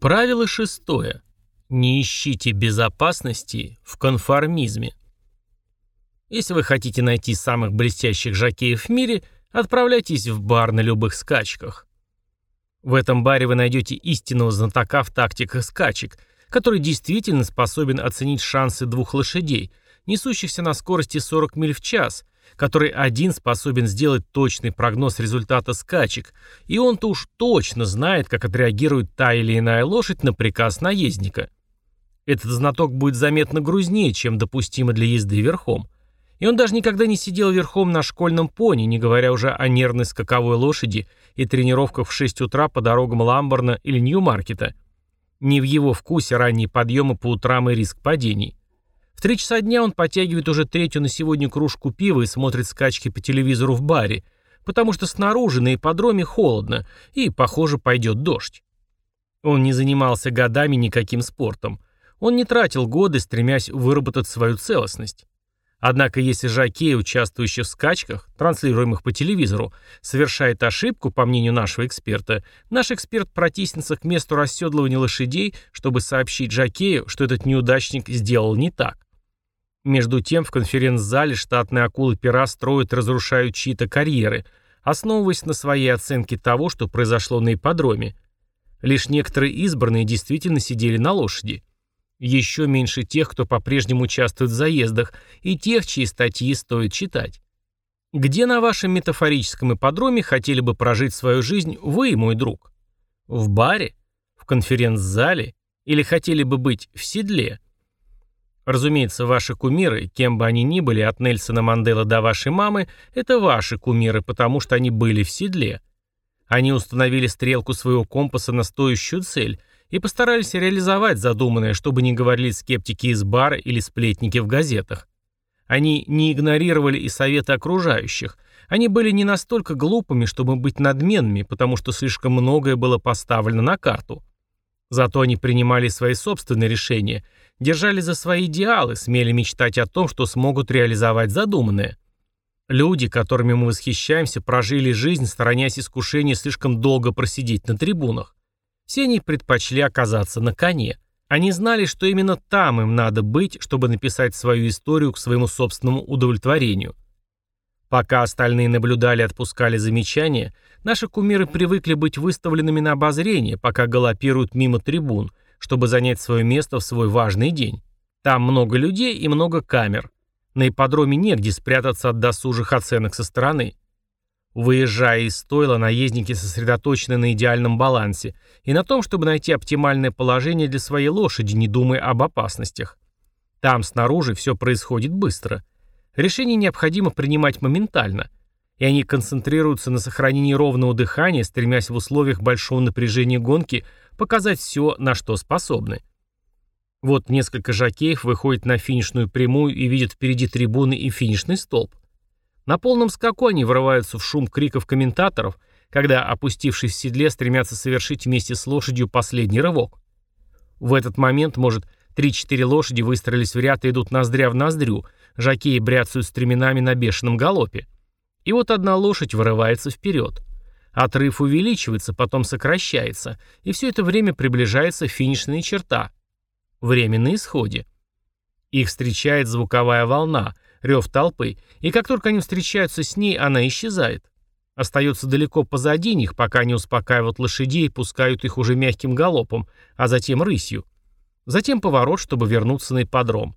Правило шестое. Не ищите безопасности в конформизме. Если вы хотите найти самых блестящих жокеев в мире, отправляйтесь в бар на любых скачках. В этом баре вы найдете истинного знатока в тактиках скачек, который действительно способен оценить шансы двух лошадей, несущихся на скорости 40 миль в час, который один способен сделать точный прогноз результата скачек, и он-то уж точно знает, как отреагирует та или иная лошадь на приказ наездника. Этот знаток будет заметно грузнее, чем допустимо для езды верхом. И он даже никогда не сидел верхом на школьном пони, не говоря уже о нервной скаковой лошади и тренировках в 6 утра по дорогам Ламборна или Нью-Маркета. Не в его вкусе ранние подъемы по утрам и риск падений. В три часа дня он подтягивает уже третью на сегодня кружку пива и смотрит скачки по телевизору в баре, потому что снаружи на ипподроме холодно и, похоже, пойдет дождь. Он не занимался годами никаким спортом. Он не тратил годы, стремясь выработать свою целостность. Однако если жокей, участвующий в скачках, транслируемых по телевизору, совершает ошибку, по мнению нашего эксперта, наш эксперт протиснется к месту расседлывания лошадей, чтобы сообщить жокею, что этот неудачник сделал не так. Между тем в конференц-зале штатные акулы-пера строят и разрушают чьи-то карьеры, основываясь на своей оценке того, что произошло на ипподроме. Лишь некоторые избранные действительно сидели на лошади. Еще меньше тех, кто по-прежнему участвует в заездах, и тех, чьи статьи стоит читать. Где на вашем метафорическом ипподроме хотели бы прожить свою жизнь вы, мой друг? В баре? В конференц-зале? Или хотели бы быть в седле? Разумеется, ваши кумиры, кем бы они ни были, от Нельсона Мандела до вашей мамы, это ваши кумиры, потому что они были в седле. Они установили стрелку своего компаса на стоящую цель, и постарались реализовать задуманное, чтобы не говорили скептики из бара или сплетники в газетах. Они не игнорировали и советы окружающих. Они были не настолько глупыми, чтобы быть надменными, потому что слишком многое было поставлено на карту. Зато они принимали свои собственные решения, держали за свои идеалы, смели мечтать о том, что смогут реализовать задуманное. Люди, которыми мы восхищаемся, прожили жизнь, сторонясь искушения слишком долго просидеть на трибунах. Все они предпочли оказаться на коне. Они знали, что именно там им надо быть, чтобы написать свою историю к своему собственному удовлетворению. Пока остальные наблюдали и отпускали замечания, наши кумиры привыкли быть выставленными на обозрение, пока галопируют мимо трибун, чтобы занять свое место в свой важный день. Там много людей и много камер. На ипподроме негде спрятаться от досужих оценок со стороны. Выезжая из стойла, наездники сосредоточены на идеальном балансе и на том, чтобы найти оптимальное положение для своей лошади, не думая об опасностях. Там, снаружи, все происходит быстро. Решение необходимо принимать моментально, и они концентрируются на сохранении ровного дыхания, стремясь в условиях большого напряжения гонки показать все, на что способны. Вот несколько жакеев выходят на финишную прямую и видят впереди трибуны и финишный столб. На полном скаку они врываются в шум криков комментаторов, когда, опустившись в седле, стремятся совершить вместе с лошадью последний рывок. В этот момент, может, 3-4 лошади выстроились в ряд и идут ноздря в ноздрю, жакеи бряцают стременами на бешеном галопе. И вот одна лошадь вырывается вперед. Отрыв увеличивается, потом сокращается, и все это время приближается финишная черта. Время на исходе. Их встречает звуковая волна — рев толпы, и как только они встречаются с ней, она исчезает. Остается далеко позади них, пока не успокаивают лошадей и пускают их уже мягким галопом, а затем рысью. Затем поворот, чтобы вернуться на ипподром.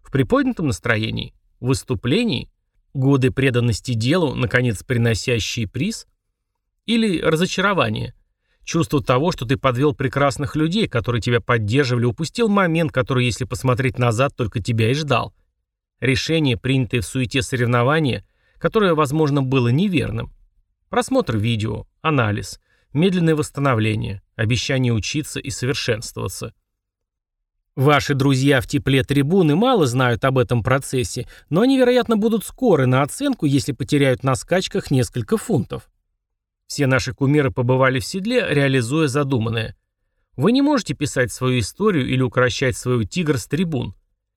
В приподнятом настроении, выступлении, годы преданности делу, наконец приносящие приз, или разочарование, чувство того, что ты подвел прекрасных людей, которые тебя поддерживали, упустил момент, который, если посмотреть назад, только тебя и ждал – Решение, принятое в суете соревнования, которое, возможно, было неверным. Просмотр видео, анализ, медленное восстановление, обещание учиться и совершенствоваться. Ваши друзья в тепле трибуны мало знают об этом процессе, но они, вероятно, будут скоры на оценку, если потеряют на скачках несколько фунтов. Все наши кумиры побывали в седле, реализуя задуманное. Вы не можете писать свою историю или укращать свою тигр с трибун.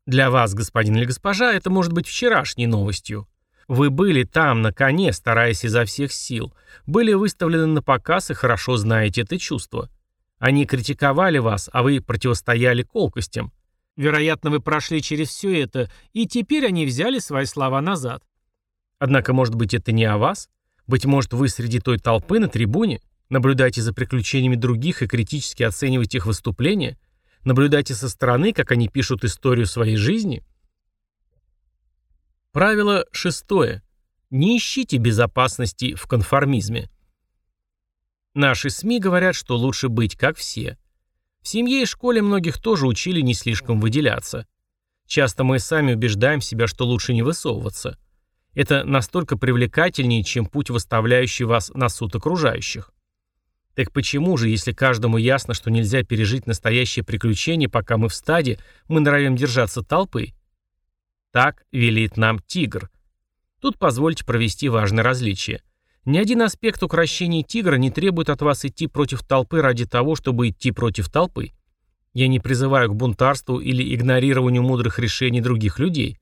Для вас, господин или госпожа, это может быть вчерашней новостью. Вы были там, на коне, стараясь изо всех сил. Были выставлены на показ и хорошо знаете это чувство. Они критиковали вас, а вы противостояли колкостям. Вероятно, вы прошли через все это, и теперь они взяли свои слова назад. Однако, может быть, это не о вас? Быть может, вы среди той толпы на трибуне? Наблюдаете за приключениями других и критически оцениваете их выступления? Наблюдайте со стороны, как они пишут историю своей жизни? Правило шестое. Не ищите безопасности в конформизме. Наши СМИ говорят, что лучше быть как все. В семье и школе многих тоже учили не слишком выделяться. Часто мы сами убеждаем себя, что лучше не высовываться. Это настолько привлекательнее, чем путь, выставляющий вас на суд окружающих. Так почему же, если каждому ясно, что нельзя пережить настоящее приключение, пока мы в стаде, мы норовим держаться толпы? Так велит нам тигр. Тут позвольте провести важное различие. Ни один аспект укрощения тигра не требует от вас идти против толпы ради того, чтобы идти против толпы. Я не призываю к бунтарству или игнорированию мудрых решений других людей.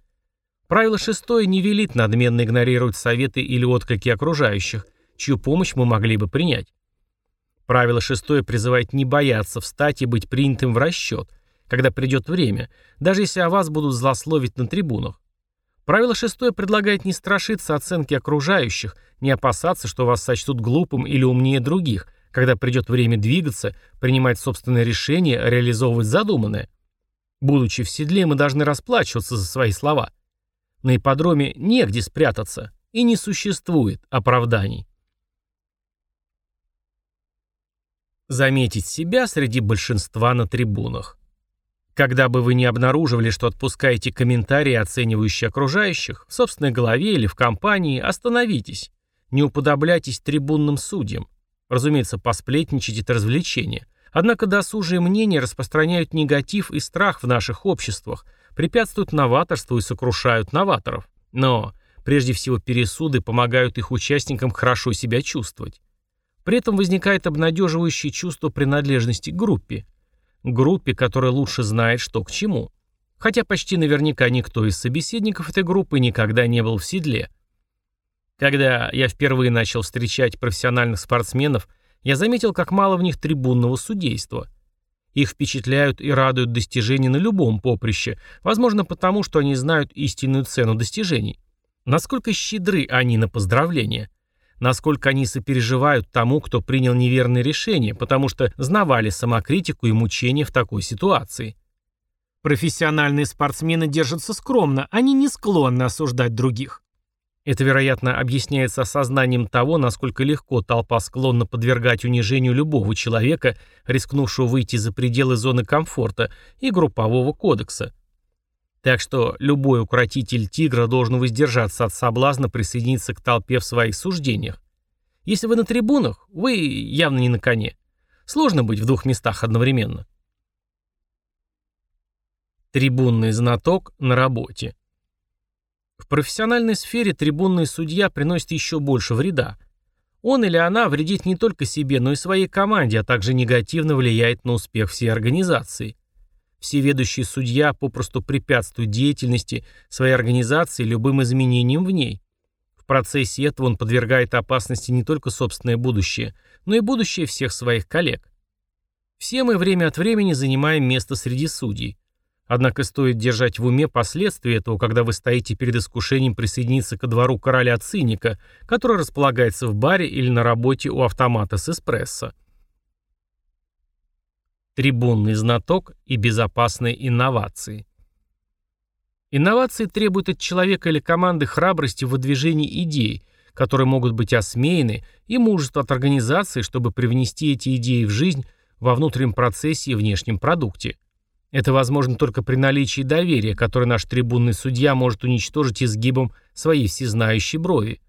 Правило шестое не велит надменно игнорировать советы или отклики окружающих, чью помощь мы могли бы принять. Правило шестое призывает не бояться встать и быть принятым в расчет, когда придет время, даже если о вас будут злословить на трибунах. Правило шестое предлагает не страшиться оценки окружающих, не опасаться, что вас сочтут глупым или умнее других, когда придет время двигаться, принимать собственные решения, реализовывать задуманное. Будучи в седле, мы должны расплачиваться за свои слова. На ипподроме негде спрятаться, и не существует оправданий. Заметить себя среди большинства на трибунах. Когда бы вы не обнаруживали, что отпускаете комментарии, оценивающие окружающих, в собственной голове или в компании, остановитесь. Не уподобляйтесь трибунным судьям. Разумеется, посплетничать – это развлечение. Однако досужие мнения распространяют негатив и страх в наших обществах, препятствуют новаторству и сокрушают новаторов. Но, прежде всего, пересуды помогают их участникам хорошо себя чувствовать. При этом возникает обнадеживающее чувство принадлежности к группе группе, которая лучше знает, что к чему. Хотя почти наверняка никто из собеседников этой группы никогда не был в седле. Когда я впервые начал встречать профессиональных спортсменов, я заметил, как мало в них трибунного судейства. Их впечатляют и радуют достижения на любом поприще, возможно потому, что они знают истинную цену достижений. Насколько щедры они на поздравления насколько они сопереживают тому, кто принял неверное решение, потому что знавали самокритику и мучения в такой ситуации. Профессиональные спортсмены держатся скромно, они не склонны осуждать других. Это, вероятно, объясняется осознанием того, насколько легко толпа склонна подвергать унижению любого человека, рискнувшего выйти за пределы зоны комфорта и группового кодекса. Так что любой укротитель тигра должен воздержаться от соблазна присоединиться к толпе в своих суждениях. Если вы на трибунах, вы явно не на коне. Сложно быть в двух местах одновременно. Трибунный знаток на работе. В профессиональной сфере трибунный судья приносит еще больше вреда. Он или она вредит не только себе, но и своей команде, а также негативно влияет на успех всей организации. Всеведущий судья попросту препятствует деятельности своей организации любым изменениям в ней. В процессе этого он подвергает опасности не только собственное будущее, но и будущее всех своих коллег. Все мы время от времени занимаем место среди судей. Однако стоит держать в уме последствия этого, когда вы стоите перед искушением присоединиться ко двору короля-циника, который располагается в баре или на работе у автомата с эспрессо трибунный знаток и безопасные инновации. Инновации требуют от человека или команды храбрости в выдвижении идей, которые могут быть осмеяны, и мужества от организации, чтобы привнести эти идеи в жизнь во внутреннем процессе и внешнем продукте. Это возможно только при наличии доверия, которое наш трибунный судья может уничтожить изгибом своей всезнающей брови.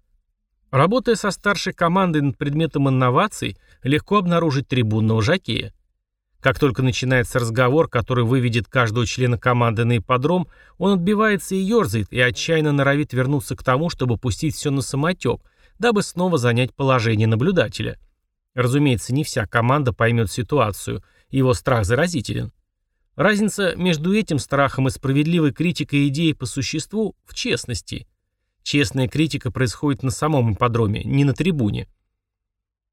Работая со старшей командой над предметом инноваций, легко обнаружить трибунного жакея. Как только начинается разговор, который выведет каждого члена команды на ипподром, он отбивается и ерзает, и отчаянно норовит вернуться к тому, чтобы пустить все на самотек, дабы снова занять положение наблюдателя. Разумеется, не вся команда поймет ситуацию, его страх заразителен. Разница между этим страхом и справедливой критикой идеи по существу в честности. Честная критика происходит на самом ипподроме, не на трибуне.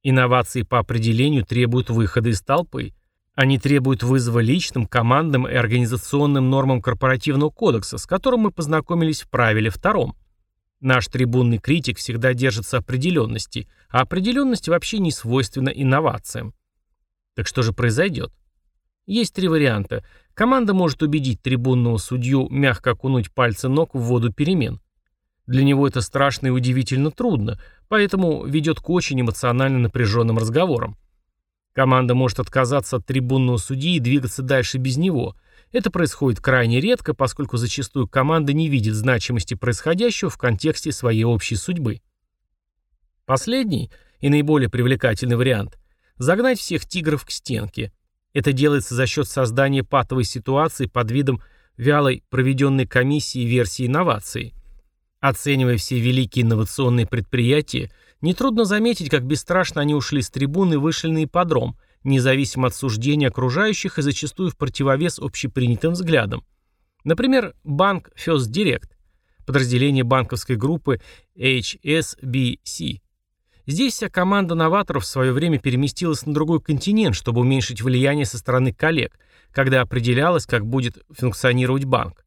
Инновации по определению требуют выхода из толпы – Они требуют вызова личным, командным и организационным нормам корпоративного кодекса, с которым мы познакомились в правиле втором. Наш трибунный критик всегда держится определенности, а определенность вообще не свойственна инновациям. Так что же произойдет? Есть три варианта. Команда может убедить трибунного судью мягко окунуть пальцы ног в воду перемен. Для него это страшно и удивительно трудно, поэтому ведет к очень эмоционально напряженным разговорам. Команда может отказаться от трибунного судьи и двигаться дальше без него. Это происходит крайне редко, поскольку зачастую команда не видит значимости происходящего в контексте своей общей судьбы. Последний и наиболее привлекательный вариант – загнать всех тигров к стенке. Это делается за счет создания патовой ситуации под видом вялой проведенной комиссии версии инноваций. Оценивая все великие инновационные предприятия, Нетрудно заметить, как бесстрашно они ушли с трибуны и вышли на ипподром, независимо от суждения окружающих и зачастую в противовес общепринятым взглядам. Например, банк First Direct, подразделение банковской группы HSBC. Здесь вся команда новаторов в свое время переместилась на другой континент, чтобы уменьшить влияние со стороны коллег, когда определялось, как будет функционировать банк.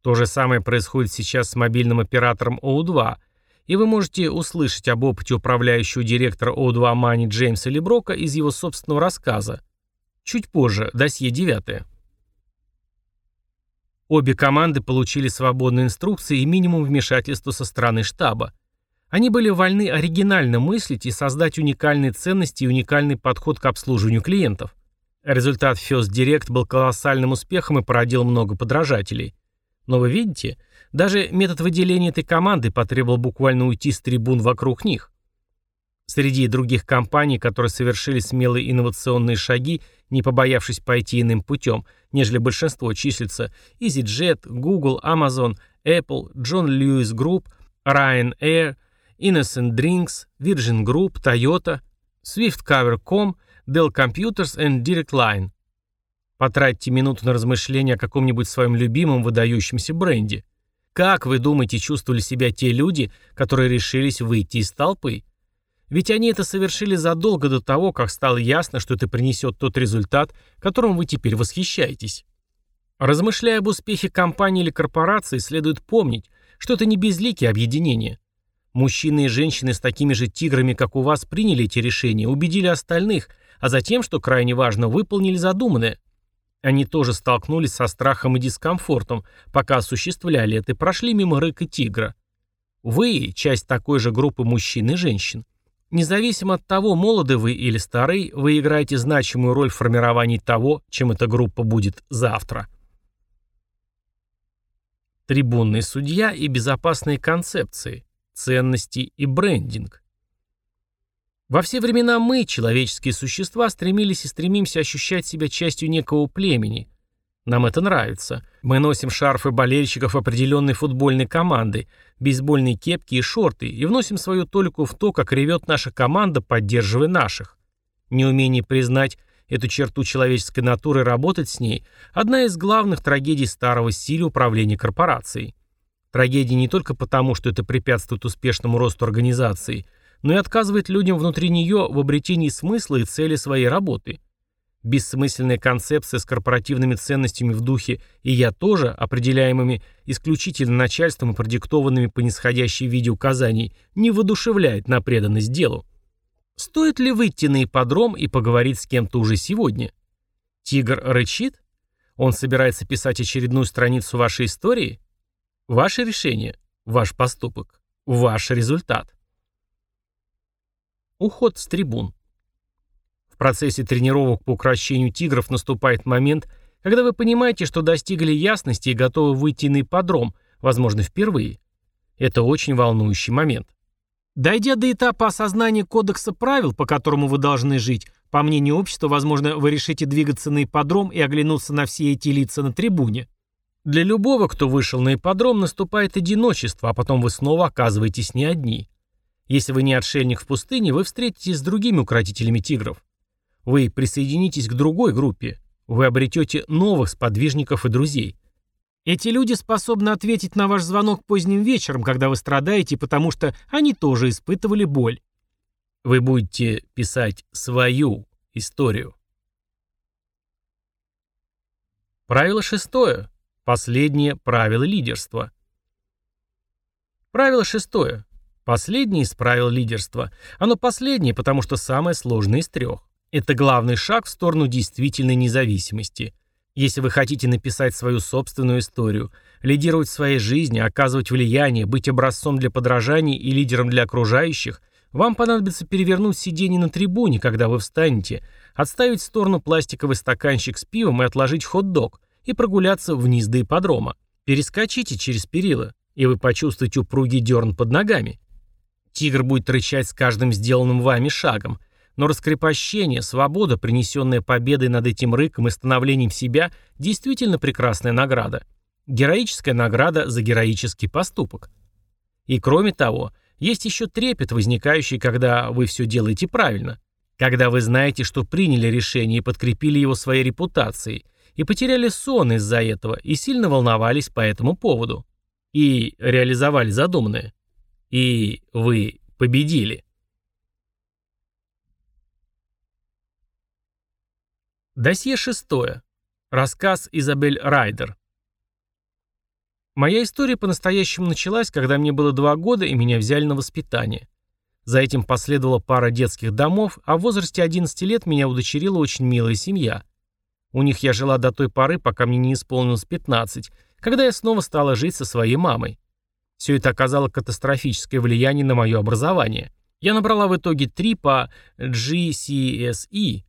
То же самое происходит сейчас с мобильным оператором O2, и вы можете услышать об опыте управляющего директора O2 Money Джеймса Леброка из его собственного рассказа. Чуть позже, досье 9. Обе команды получили свободные инструкции и минимум вмешательства со стороны штаба. Они были вольны оригинально мыслить и создать уникальные ценности и уникальный подход к обслуживанию клиентов. Результат First Direct был колоссальным успехом и породил много подражателей. Но вы видите, даже метод выделения этой команды потребовал буквально уйти с трибун вокруг них. Среди других компаний, которые совершили смелые инновационные шаги, не побоявшись пойти иным путем, нежели большинство числится EasyJet, Google, Amazon, Apple, John Lewis Group, Ryanair, Innocent Drinks, Virgin Group, Toyota, SwiftCover.com, Dell Computers and Direct Line. Потратьте минуту на размышления о каком-нибудь своем любимом выдающемся бренде. Как, вы думаете, чувствовали себя те люди, которые решились выйти из толпы? Ведь они это совершили задолго до того, как стало ясно, что это принесет тот результат, которым вы теперь восхищаетесь. Размышляя об успехе компании или корпорации, следует помнить, что это не безликие объединения. Мужчины и женщины с такими же тиграми, как у вас, приняли эти решения, убедили остальных, а затем, что крайне важно, выполнили задуманное. Они тоже столкнулись со страхом и дискомфортом, пока осуществляли это и прошли мимо рыка тигра. Вы – часть такой же группы мужчин и женщин. Независимо от того, молоды вы или старый, вы играете значимую роль в формировании того, чем эта группа будет завтра. Трибунный судья и безопасные концепции, ценности и брендинг. Во все времена мы, человеческие существа, стремились и стремимся ощущать себя частью некого племени. Нам это нравится. Мы носим шарфы болельщиков определенной футбольной команды, бейсбольные кепки и шорты, и вносим свою толику в то, как ревет наша команда, поддерживая наших. Неумение признать эту черту человеческой натуры и работать с ней – одна из главных трагедий старого стиля управления корпорацией. Трагедия не только потому, что это препятствует успешному росту организации – но и отказывает людям внутри нее в обретении смысла и цели своей работы. Бессмысленная концепция с корпоративными ценностями в духе «и я тоже», определяемыми исключительно начальством и продиктованными по нисходящей виде указаний, не воодушевляет на преданность делу. Стоит ли выйти на ипподром и поговорить с кем-то уже сегодня? Тигр рычит? Он собирается писать очередную страницу вашей истории? Ваше решение, ваш поступок, ваш результат. Уход с трибун. В процессе тренировок по укрощению тигров наступает момент, когда вы понимаете, что достигли ясности и готовы выйти на ипподром, возможно, впервые. Это очень волнующий момент. Дойдя до этапа осознания кодекса правил, по которому вы должны жить, по мнению общества, возможно, вы решите двигаться на ипподром и оглянуться на все эти лица на трибуне. Для любого, кто вышел на ипподром, наступает одиночество, а потом вы снова оказываетесь не одни. Если вы не отшельник в пустыне, вы встретитесь с другими укротителями тигров. Вы присоединитесь к другой группе. Вы обретете новых сподвижников и друзей. Эти люди способны ответить на ваш звонок поздним вечером, когда вы страдаете, потому что они тоже испытывали боль. Вы будете писать свою историю. Правило шестое. Последнее правило лидерства. Правило шестое. Последнее из правил лидерства. Оно последнее, потому что самое сложное из трех. Это главный шаг в сторону действительной независимости. Если вы хотите написать свою собственную историю, лидировать в своей жизни, оказывать влияние, быть образцом для подражания и лидером для окружающих, вам понадобится перевернуть сиденье на трибуне, когда вы встанете, отставить в сторону пластиковый стаканчик с пивом и отложить хот-дог, и прогуляться вниз до ипподрома. Перескочите через перила, и вы почувствуете упругий дерн под ногами. Тигр будет рычать с каждым сделанным вами шагом, но раскрепощение, свобода, принесенная победой над этим рыком и становлением себя, действительно прекрасная награда. Героическая награда за героический поступок. И кроме того, есть еще трепет, возникающий, когда вы все делаете правильно. Когда вы знаете, что приняли решение и подкрепили его своей репутацией, и потеряли сон из-за этого, и сильно волновались по этому поводу. И реализовали задуманное. И вы победили. Досье шестое. Рассказ Изабель Райдер. Моя история по-настоящему началась, когда мне было два года и меня взяли на воспитание. За этим последовала пара детских домов, а в возрасте 11 лет меня удочерила очень милая семья. У них я жила до той поры, пока мне не исполнилось 15, когда я снова стала жить со своей мамой. Все это оказало катастрофическое влияние на мое образование. Я набрала в итоге 3 по GCSE,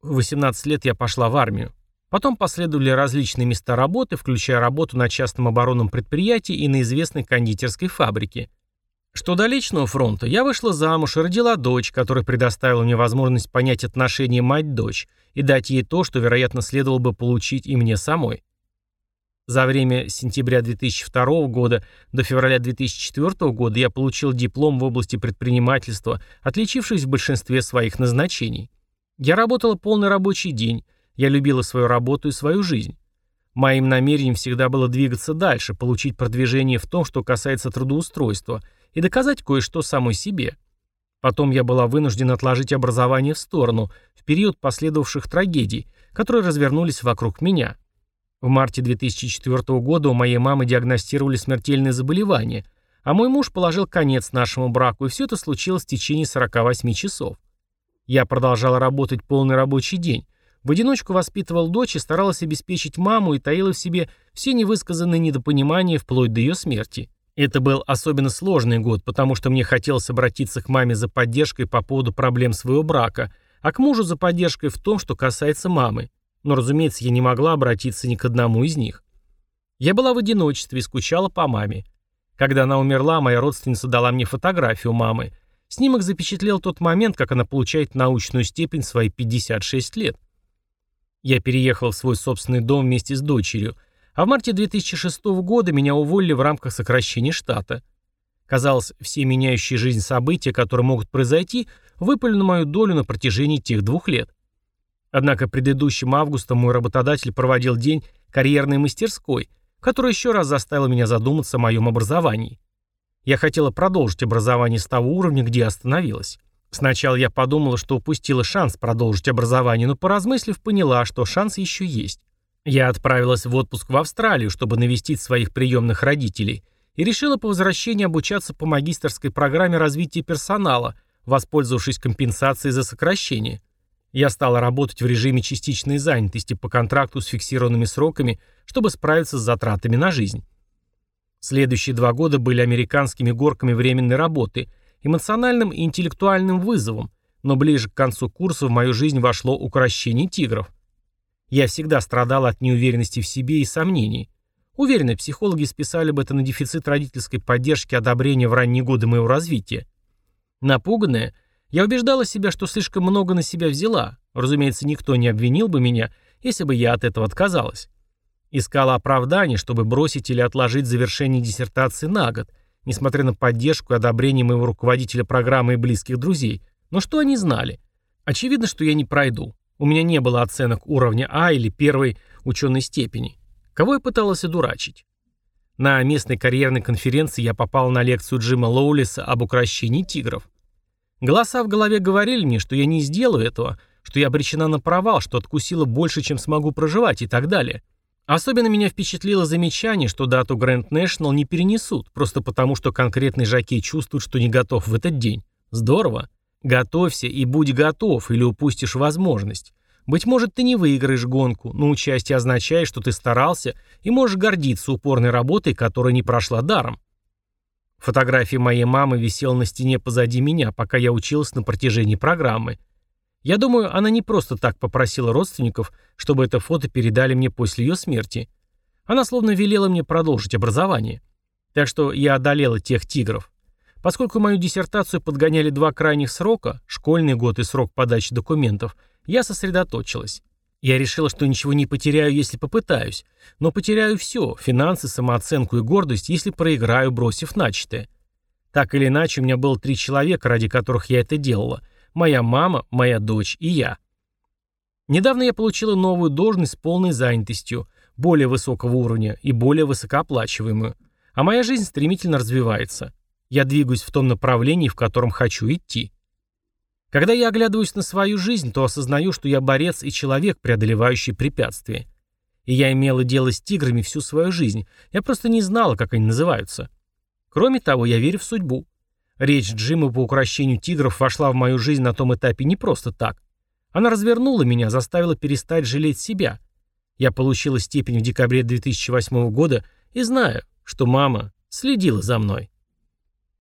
в 18 лет я пошла в армию. Потом последовали различные места работы, включая работу на частном оборонном предприятии и на известной кондитерской фабрике. Что до личного фронта, я вышла замуж и родила дочь, которая предоставила мне возможность понять отношения мать-дочь и дать ей то, что, вероятно, следовало бы получить и мне самой. За время сентября 2002 года до февраля 2004 года я получил диплом в области предпринимательства, отличившись в большинстве своих назначений. Я работала полный рабочий день, я любила свою работу и свою жизнь. Моим намерением всегда было двигаться дальше, получить продвижение в том, что касается трудоустройства, и доказать кое-что самой себе. Потом я была вынуждена отложить образование в сторону, в период последовавших трагедий, которые развернулись вокруг меня. В марте 2004 года у моей мамы диагностировали смертельное заболевание, а мой муж положил конец нашему браку, и все это случилось в течение 48 часов. Я продолжала работать полный рабочий день. В одиночку воспитывал дочь и старалась обеспечить маму и таила в себе все невысказанные недопонимания вплоть до ее смерти. Это был особенно сложный год, потому что мне хотелось обратиться к маме за поддержкой по поводу проблем своего брака, а к мужу за поддержкой в том, что касается мамы. Но, разумеется, я не могла обратиться ни к одному из них. Я была в одиночестве и скучала по маме. Когда она умерла, моя родственница дала мне фотографию мамы, Снимок запечатлел тот момент, как она получает научную степень в свои 56 лет. Я переехал в свой собственный дом вместе с дочерью, а в марте 2006 года меня уволили в рамках сокращения штата. Казалось, все меняющие жизнь события, которые могут произойти, выпали на мою долю на протяжении тех двух лет. Однако предыдущим августом мой работодатель проводил день карьерной мастерской, который еще раз заставил меня задуматься о моем образовании. Я хотела продолжить образование с того уровня, где остановилась. Сначала я подумала, что упустила шанс продолжить образование, но поразмыслив, поняла, что шанс еще есть. Я отправилась в отпуск в Австралию, чтобы навестить своих приемных родителей, и решила по возвращении обучаться по магистрской программе развития персонала, воспользовавшись компенсацией за сокращение. Я стала работать в режиме частичной занятости по контракту с фиксированными сроками, чтобы справиться с затратами на жизнь. Следующие два года были американскими горками временной работы, эмоциональным и интеллектуальным вызовом, но ближе к концу курса в мою жизнь вошло укрощение тигров. Я всегда страдал от неуверенности в себе и сомнений. Уверены, психологи списали бы это на дефицит родительской поддержки и одобрения в ранние годы моего развития. Напуганная, я убеждала себя, что слишком много на себя взяла. Разумеется, никто не обвинил бы меня, если бы я от этого отказалась. Искала оправданий, чтобы бросить или отложить завершение диссертации на год, несмотря на поддержку и одобрение моего руководителя программы и близких друзей. Но что они знали? Очевидно, что я не пройду. У меня не было оценок уровня А или первой ученой степени. Кого я пыталась одурачить? На местной карьерной конференции я попал на лекцию Джима Лоулиса об укращении тигров. Голоса в голове говорили мне, что я не сделаю этого, что я обречена на провал, что откусила больше, чем смогу проживать и так далее. Особенно меня впечатлило замечание, что дату Grand National не перенесут, просто потому, что конкретный жокей чувствует, что не готов в этот день. Здорово. Готовься и будь готов, или упустишь возможность. Быть может, ты не выиграешь гонку, но участие означает, что ты старался и можешь гордиться упорной работой, которая не прошла даром. Фотография моей мамы висела на стене позади меня, пока я училась на протяжении программы. Я думаю, она не просто так попросила родственников, чтобы это фото передали мне после ее смерти. Она словно велела мне продолжить образование. Так что я одолела тех тигров. Поскольку мою диссертацию подгоняли два крайних срока, школьный год и срок подачи документов, я сосредоточилась. Я решила, что ничего не потеряю, если попытаюсь, но потеряю все – финансы, самооценку и гордость, если проиграю, бросив начатое. Так или иначе, у меня было три человека, ради которых я это делала. Моя мама, моя дочь и я. Недавно я получила новую должность с полной занятостью, более высокого уровня и более высокооплачиваемую. А моя жизнь стремительно развивается. Я двигаюсь в том направлении, в котором хочу идти. Когда я оглядываюсь на свою жизнь, то осознаю, что я борец и человек, преодолевающий препятствия. И я имела дело с тиграми всю свою жизнь. Я просто не знала, как они называются. Кроме того, я верю в судьбу. Речь Джима по укращению тигров вошла в мою жизнь на том этапе не просто так. Она развернула меня, заставила перестать жалеть себя. Я получила степень в декабре 2008 года и знаю, что мама следила за мной.